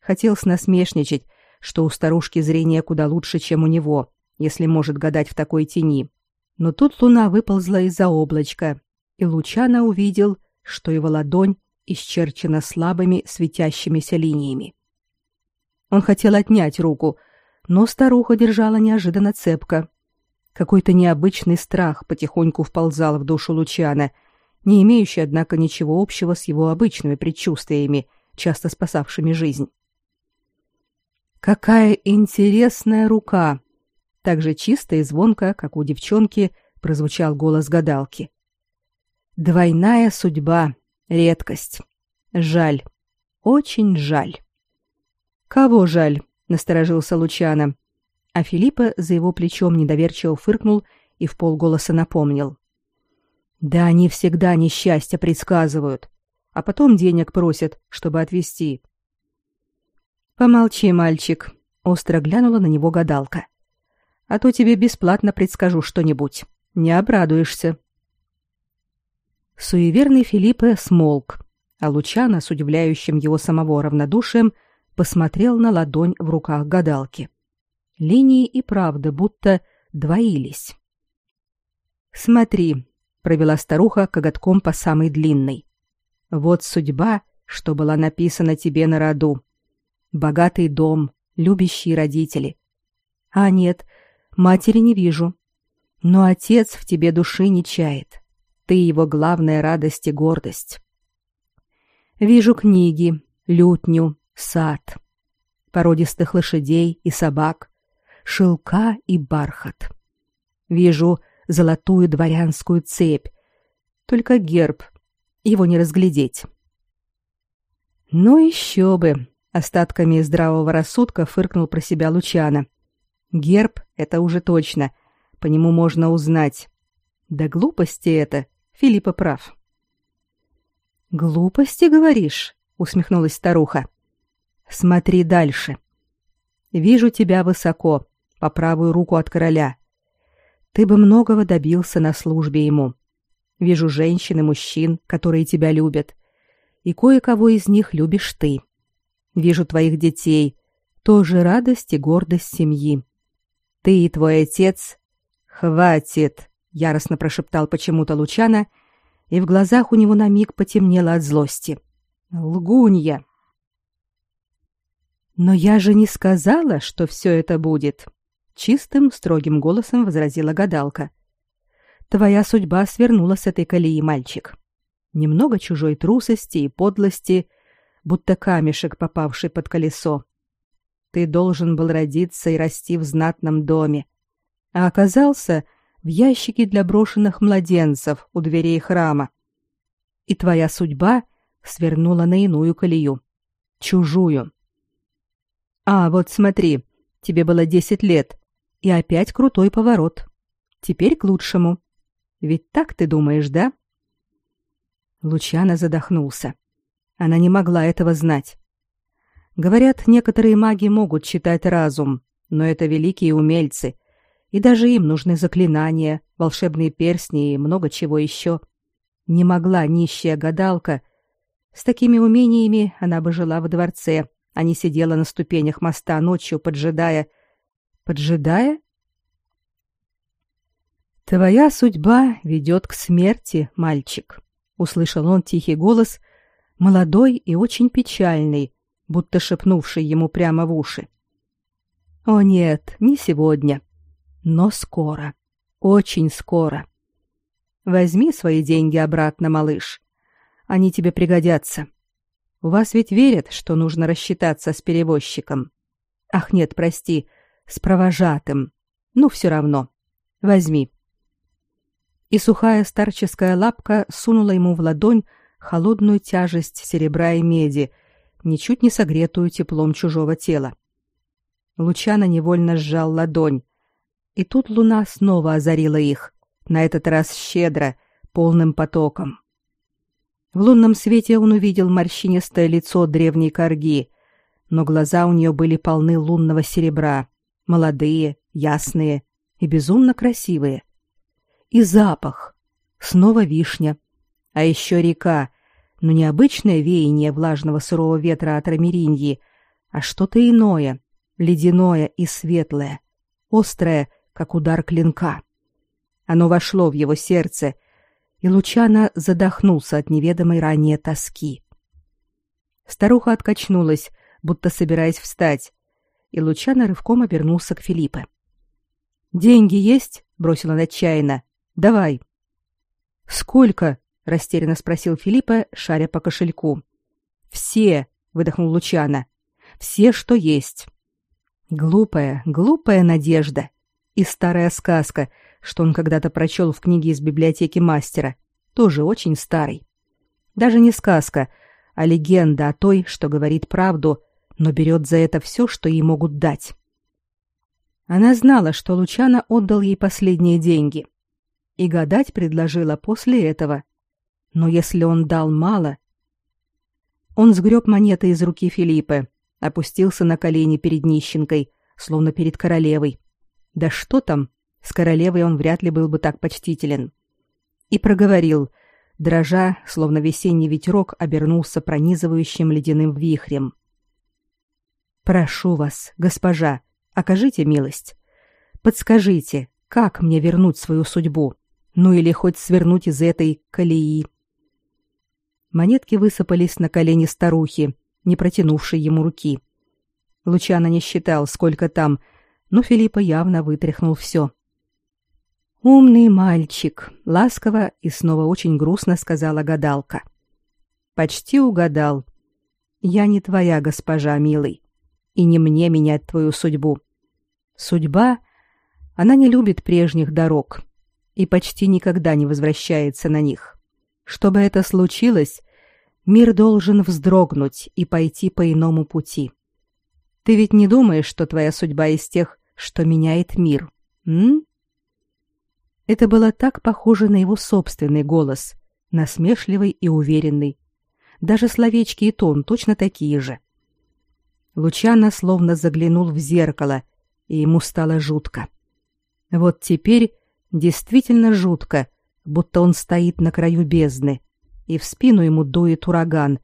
Хотел снасмешничать, что у старушки зрение куда лучше, чем у него, если может гадать в такой тени. Но тут луна выползла из-за облачка, и Лучана увидел, что его ладонь исчерчена слабыми светящимися линиями. Он хотел отнять руку, но старуха держала неожиданно цепко. Какой-то необычный страх потихоньку вползал в душу Лучана, не имеющий, однако, ничего общего с его обычными предчувствиями, часто спасавшими жизнь. Какая интересная рука! Так же чисто и звонко, как у девчонки, прозвучал голос гадалки. Двойная судьба, редкость. Жаль, очень жаль. Кого жаль? насторожился Лучано, а Филиппа за его плечом недоверчиво фыркнул и в полголоса напомнил: "Да они всегда несчастье предсказывают, а потом денег просят, чтобы отвезти". Помолчи, мальчик, остро глянула на него гадалка. А то тебе бесплатно предскажу что-нибудь. Не обрадуешься. Суеверный Филиппе смолк, а Лучано с удивляющим его самого равнодушием посмотрел на ладонь в руках гадалки. Линии и правда будто двоились. «Смотри», — провела старуха коготком по самой длинной. «Вот судьба, что была написана тебе на роду. Богатый дом, любящие родители. А нет, матери не вижу. Но отец в тебе души не чает. Ты его главная радость и гордость. Вижу книги, лютню, сад, породистых лошадей и собак, шелка и бархат. Вижу золотую дворянскую цепь, только герб, его не разглядеть. Ну еще бы, остатками здравого рассудка фыркнул про себя Лучана. Герб это уже точно, по нему можно узнать. Да глупости это, Филиппа прав. Глупости говоришь, усмехнулась старуха. Смотри дальше. Вижу тебя высоко, по правую руку от короля. Ты бы многого добился на службе ему. Вижу женщин и мужчин, которые тебя любят, и кое-кого из них любишь ты. Вижу твоих детей, тоже радость и гордость семьи. Ты и твой отец. Хватит, яростно прошептал почему-то Лучана, и в глазах у него на миг потемнело от злости. Лгунья. Но я же не сказала, что все это будет, чистым, строгим голосом возразила гадалка. Твоя судьба свернула с этой колеи, мальчик. Немного чужой трусости и подлости, будто камешек, попавший под колесо. Ты должен был родиться и расти в знатном доме, а оказался в ящике для брошенных младенцев у дверей храма. И твоя судьба свернула на иную колею, чужую. А, вот смотри, тебе было десять лет, и опять крутой поворот. Теперь к лучшему. Ведь так ты думаешь, да? Лучана задохнулся. Она не могла этого знать. Говорят, некоторые маги могут читать разум, но это великие умельцы, и даже им нужны заклинания, волшебные перстни и много чего еще. Не могла нищая гадалка. С такими умениями она бы жила во дворце, а не сидела на ступенях моста ночью, поджидая... Поджидая? «Твоя судьба ведет к смерти, мальчик», — услышал он тихий голос, молодой и очень печальный, будто шепнувший ему прямо в уши. «О нет, не сегодня, но скоро, очень скоро. Возьми свои деньги обратно, малыш. Они тебе пригодятся. У вас ведь верят, что нужно рассчитаться с перевозчиком. Ах, нет, прости, с провожатым. Ну, все равно. Возьми. И сухая старческая лапка сунула ему в ладонь холодную тяжесть серебра и меди, ничуть не согретую теплом чужого тела. Лучано невольно сжал ладонь, и тут луна снова озарила их, на этот раз щедро, полным потоком. В лунном свете он увидел морщинистое лицо древней корги, но глаза у нее были полны лунного серебра, молодые, ясные и безумно красивые. И запах. Снова вишня. А еще река, но не обычное веяние влажного сырого ветра от Рамериньи, а что-то иное, ледяное и светлое, острое, как удар клинка. Оно вошло в его сердце, и Лучана задохнулся от неведомой ранее тоски. Старуха откачнулась, будто собираясь встать, и Лучано рывком обернулся к Филиппе. «Деньги есть?» — бросил он отчаянно. «Давай». «Сколько?» — растерянно спросил Филиппа, шаря по кошельку. «Все», — выдохнул Лучано. «Все, что есть». Глупая, глупая надежда. И старая сказка, что он когда-то прочел в книге из библиотеки мастера, тоже очень старый. Даже не сказка, а легенда о той, что говорит правду, но берет за это все, что ей могут дать. Она знала, что Лучано отдал ей последние деньги. И гадать предложила после этого. Но если он дал мало... Он сгреб монеты из руки Филиппа, опустился на колени перед нищенкой, словно перед королевой. Да что там, с королевой он вряд ли был бы так почтителен. И проговорил — дрожа, словно весенний ветерок, обернулся пронизывающим ледяным вихрем. «Прошу вас, госпожа, окажите милость. Подскажите, как мне вернуть свою судьбу? Ну или хоть свернуть из этой колеи?» Монетки высыпались на колени старухи, не протянувшей ему руки. Лучано не считал, сколько там, но Филиппа явно вытряхнул все. — Умный мальчик, ласково и снова очень грустно сказала гадалка. Почти угадал. Я не твоя госпожа, милый, и не мне менять твою судьбу. Судьба, она не любит прежних дорог и почти никогда не возвращается на них. Чтобы это случилось, мир должен вздрогнуть и пойти по иному пути. Ты ведь не думаешь, что твоя судьба из тех, что меняет мир, м? Это было так похоже на его собственный голос, насмешливый и уверенный. Даже словечки и тон точно такие же. Лучано словно заглянул в зеркало, и ему стало жутко. Вот теперь действительно жутко, будто он стоит на краю бездны, и в спину ему дует ураган,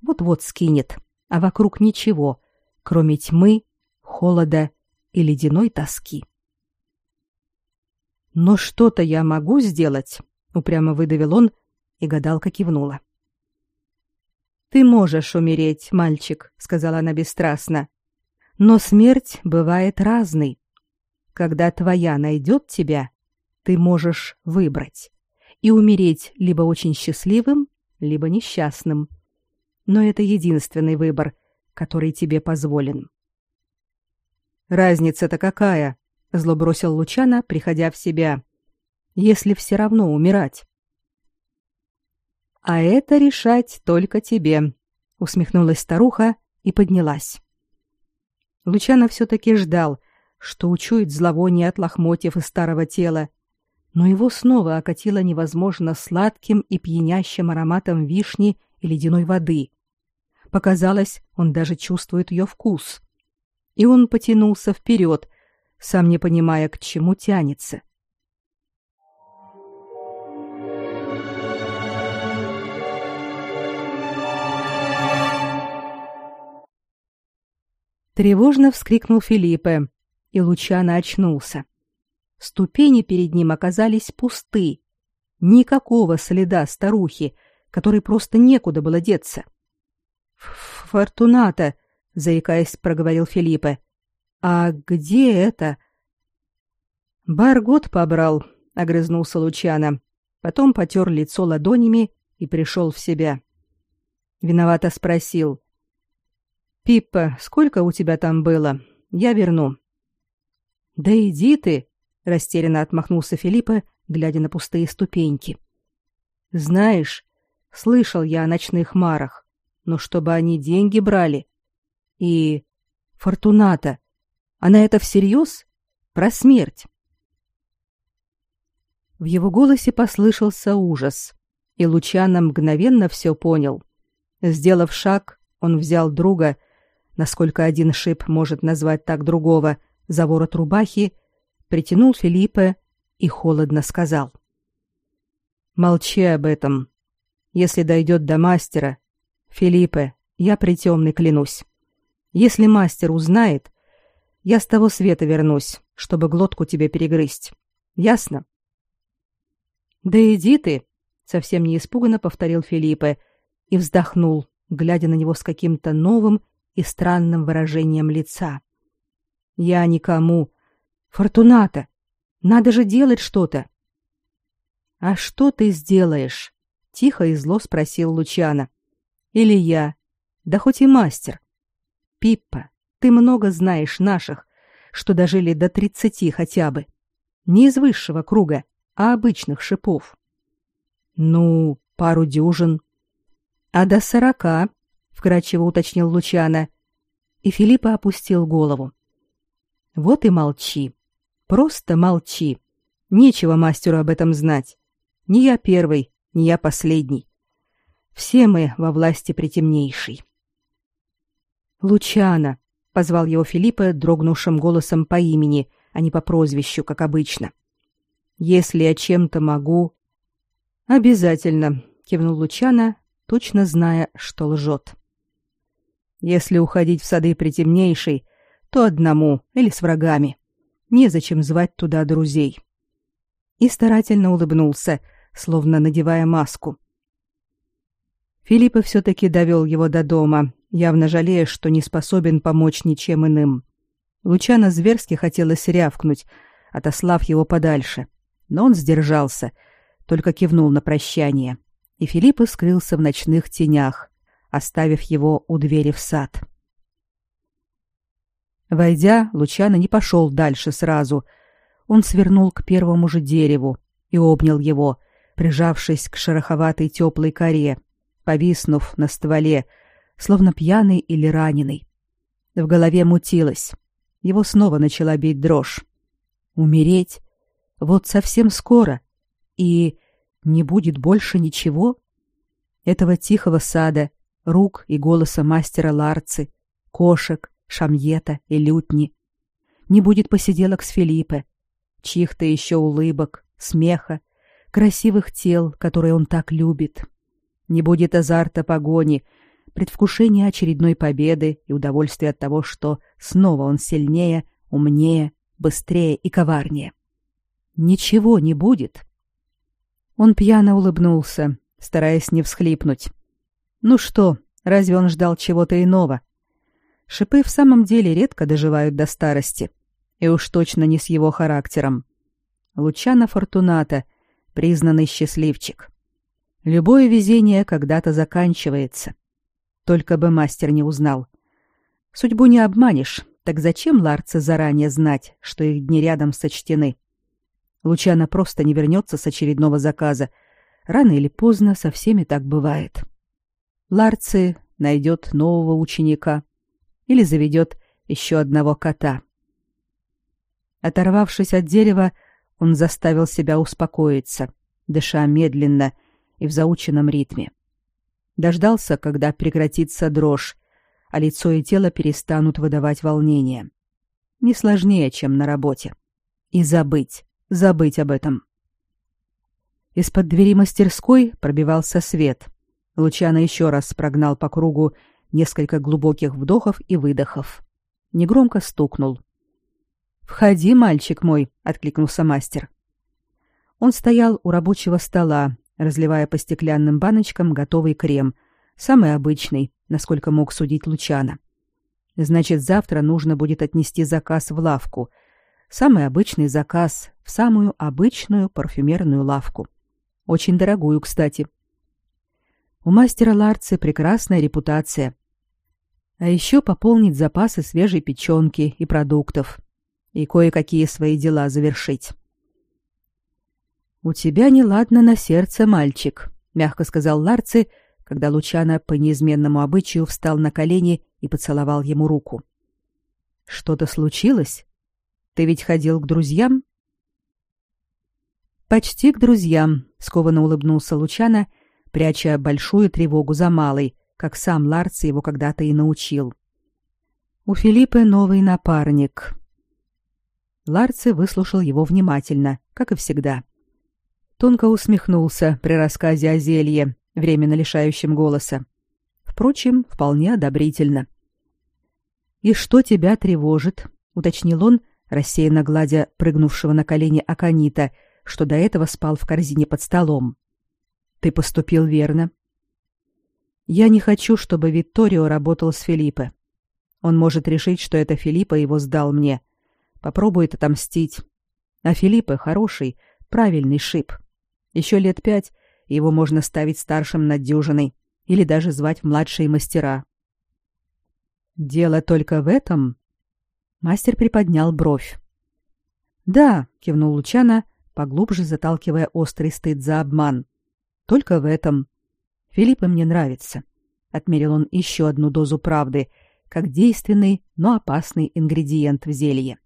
вот-вот скинет, а вокруг ничего, кроме тьмы, холода и ледяной тоски. Но что-то я могу сделать, упрямо выдавил он, и гадалка кивнула. Ты можешь умереть, мальчик, сказала она бесстрастно. Но смерть бывает разной. Когда твоя найдет тебя, ты можешь выбрать и умереть либо очень счастливым, либо несчастным. Но это единственный выбор, который тебе позволен. Разница-то какая? зло бросил Лучана, приходя в себя. Если все равно умирать. А это решать только тебе, усмехнулась старуха и поднялась. Лучано все таки ждал, что учует зловоние от лохмотьев и старого тела, но его снова окатило невозможно сладким и пьянящим ароматом вишни и ледяной воды. Показалось, он даже чувствует ее вкус. И он потянулся вперед, сам не понимая, к чему тянется. Тревожно вскрикнул Филиппе, и Лучано очнулся. Ступени перед ним оказались пусты. Никакого следа старухи, которой просто некуда было деться. «Фортуната», — заикаясь, проговорил Филиппе, а где это? Баргот побрал, огрызнулся Лучано. Потом потер лицо ладонями и пришел в себя. Виновато спросил: "Пиппа, сколько у тебя там было? Я верну". "Да иди ты", растерянно отмахнулся Филиппа, глядя на пустые ступеньки. "Знаешь, слышал я о ночных марах, но чтобы они деньги брали. И Фортуната, она это всерьез? Про смерть?» В его голосе послышался ужас, и Лучано мгновенно все понял. Сделав шаг, он взял друга, насколько один шип может назвать так другого, за ворот рубахи, притянул Филиппа и холодно сказал. «Молчи об этом. Если дойдет до мастера... Филиппе, я притемный клянусь. Если мастер узнает, я с того света вернусь, чтобы глотку тебе перегрызть. Ясно? Да иди ты, совсем не испуганно повторил Филиппе и вздохнул, глядя на него с каким-то новым и странным выражением лица. Я никому. Фортуната, надо же делать что-то. А что ты сделаешь? тихо и зло спросил Лучана. Или я, да хоть и мастер. Пиппа, ты много знаешь наших, что дожили до тридцати хотя бы. Не из высшего круга, а обычных шипов. Ну, пару дюжин. А до сорока, вкратчиво уточнил Лучана, и Филиппа опустил голову. Вот и молчи. Просто молчи. Нечего мастеру об этом знать. Не я первый, не я последний. Все мы во власти притемнейшей. Лучана, позвал его Филиппа дрогнувшим голосом по имени, а не по прозвищу, как обычно. Если я чем-то могу, обязательно, кивнул Лучана, точно зная, что лжет. Если уходить в сады притемнейшей, то одному или с врагами. Незачем звать туда друзей. И старательно улыбнулся, словно надевая маску. Филиппа все-таки довел его до дома, явно жалея, что не способен помочь ничем иным. Лучано зверски хотелось рявкнуть, отослав его подальше, но он сдержался, только кивнул на прощание, и Филиппа скрылся в ночных тенях, оставив его у двери в сад. Войдя, Лучано не пошел дальше сразу. Он свернул к первому же дереву и обнял его, прижавшись к шероховатой теплой коре, повиснув на стволе, словно пьяный или раненый. В голове мутилось. Его снова начала бить дрожь. Умереть? Вот совсем скоро. И не будет больше ничего? Этого тихого сада, рук и голоса мастера Ларцы, кошек, шамьета и лютни. Не будет посиделок с Филиппе, чьих-то еще улыбок, смеха, красивых тел, которые он так любит. Не будет азарта погони, предвкушения очередной победы и удовольствия от того, что снова он сильнее, умнее, быстрее и коварнее. Ничего не будет. Он пьяно улыбнулся, стараясь не всхлипнуть. Ну что, разве он ждал чего-то иного? Шипы в самом деле редко доживают до старости, и уж точно не с его характером. Лучано Фортуната, признанный счастливчик. Любое везение когда-то заканчивается. Только бы мастер не узнал. Судьбу не обманешь, так зачем Ларце заранее знать, что их дни рядом сочтены? Лучано просто не вернется с очередного заказа. Рано или поздно со всеми так бывает. Ларце найдет нового ученика или заведет еще одного кота. Оторвавшись от дерева, он заставил себя успокоиться, дыша медленно и в заученном ритме дождался, когда прекратится дрожь, а лицо и тело перестанут выдавать волнение. Не сложнее, чем на работе. И забыть, забыть об этом. Из-под двери мастерской пробивался свет. Лучано еще раз прогнал по кругу несколько глубоких вдохов и выдохов. Негромко стукнул. «Входи, мальчик мой», — откликнулся мастер. Он стоял у рабочего стола, разливая по стеклянным баночкам готовый крем, самый обычный, насколько мог судить Лучана. Значит, завтра нужно будет отнести заказ в лавку. Самый обычный заказ в самую обычную парфюмерную лавку. Очень дорогую, кстати. У мастера Ларцы прекрасная репутация. А еще пополнить запасы свежей печенки и продуктов. И кое-какие свои дела завершить. «У тебя неладно на сердце, мальчик», — мягко сказал Ларци, когда Лучано по неизменному обычаю встал на колени и поцеловал ему руку. «Что-то случилось? Ты ведь ходил к друзьям?» «Почти к друзьям», — скованно улыбнулся Лучано, пряча большую тревогу за малой, как сам Ларци его когда-то и научил. «У Филиппа новый напарник». Ларци выслушал его внимательно, как и всегда. — тонко усмехнулся при рассказе о зелье временно лишающим голоса. Впрочем, вполне одобрительно. «И что тебя тревожит?» — уточнил он, рассеянно гладя прыгнувшего на колени Аканита, что до этого спал в корзине под столом. «Ты поступил верно. Я не хочу, чтобы Витторио работал с Филиппе. Он может решить, что это Филиппа его сдал мне. Попробует отомстить. А Филиппе хороший, правильный шип. Еще лет пять, его можно ставить старшим над дюжиной или даже звать в младшие мастера. Дело только в этом. Мастер приподнял бровь. Да, кивнул Лучана, поглубже заталкивая острый стыд за обман. Только в этом. Филиппа мне нравится. Отмерил он еще одну дозу правды, как действенный, но опасный ингредиент в зелье.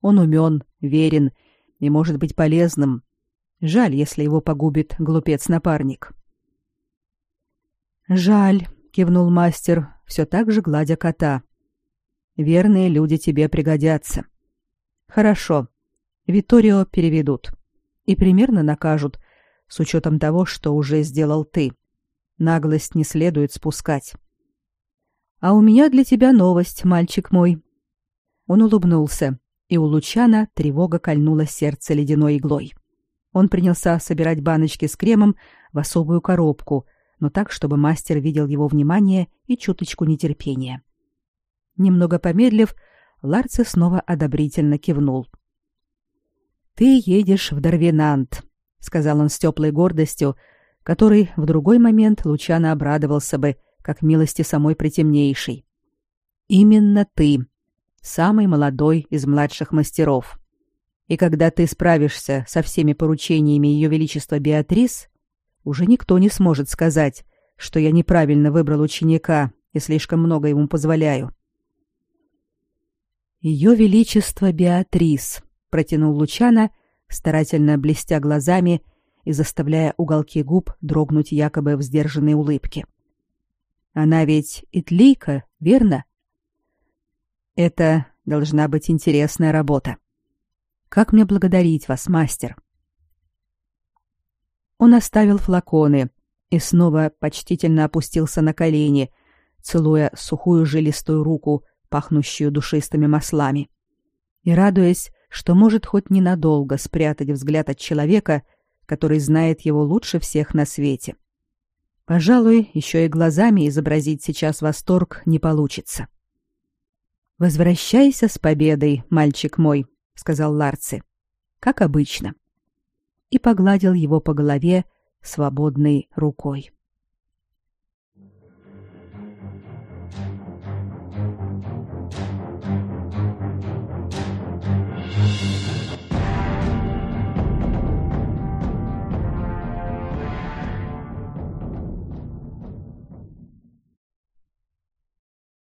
Он умен, верен и может быть полезным. Жаль, если его погубит глупец-напарник. Жаль, кивнул мастер, все так же гладя кота. Верные люди тебе пригодятся. Хорошо. Виторио переведут и примерно накажут, с учетом того, что уже сделал ты. Наглость не следует спускать. А у меня для тебя новость, мальчик мой. Он улыбнулся, и у Лучана тревога кольнула сердце ледяной иглой. Он принялся собирать баночки с кремом в особую коробку, но так, чтобы мастер видел его внимание и чуточку нетерпения. Немного помедлив, Ларце снова одобрительно кивнул. «Ты едешь в Дарвинант», — сказал он с теплой гордостью, который в другой момент Лучано обрадовался бы, как милости самой притемнейшей. Именно ты, самый молодой из младших мастеров. И когда ты справишься со всеми поручениями Ее Величества Беатрис, уже никто не сможет сказать, что я неправильно выбрал ученика и слишком много ему позволяю. Ее Величество Беатрис, протянул Лучано, старательно блестя глазами и заставляя уголки губ дрогнуть якобы в сдержанной улыбке. Она ведь итлийка, верно? Это должна быть интересная работа. Как мне благодарить вас, мастер? Он оставил флаконы и снова почтительно опустился на колени, целуя сухую жилистую руку, пахнущую душистыми маслами, и радуясь, что может хоть ненадолго спрятать взгляд от человека, который знает его лучше всех на свете. Пожалуй, еще и глазами изобразить сейчас восторг не получится. Возвращайся с победой, мальчик мой, сказал Ларци. Как обычно. И погладил его по голове свободной рукой.